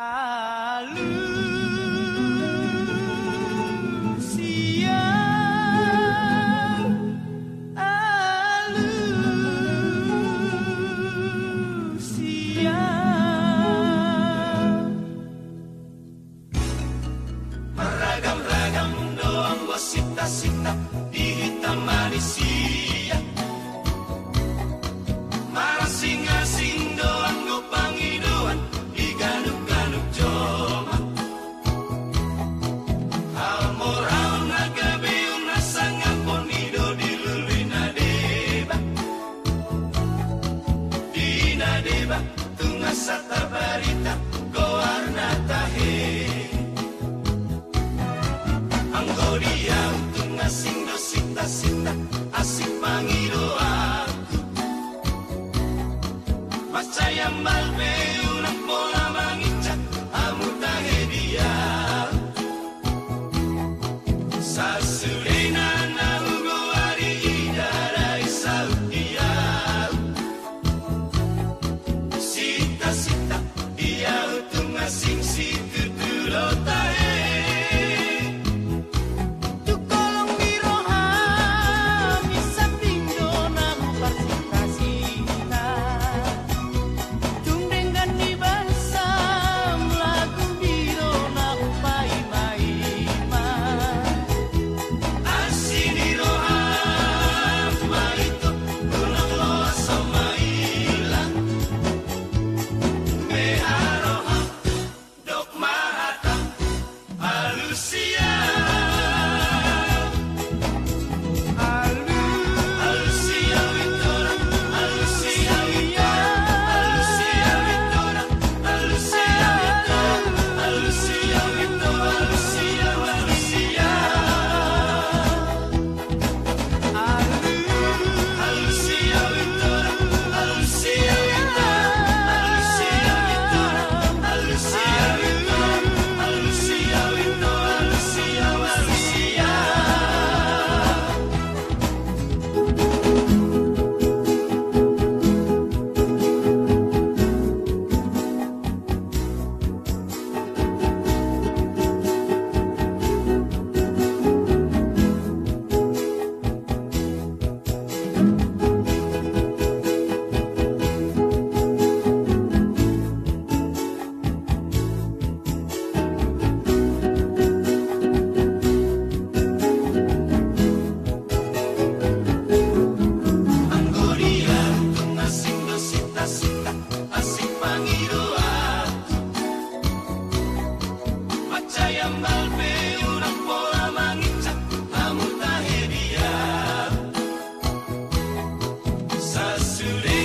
Alusia deba tunga sa tabarita goar na tahe Ang godiang tunga sindo sita-sita asik pangido aku Macayam balbe una pola assim se Sasude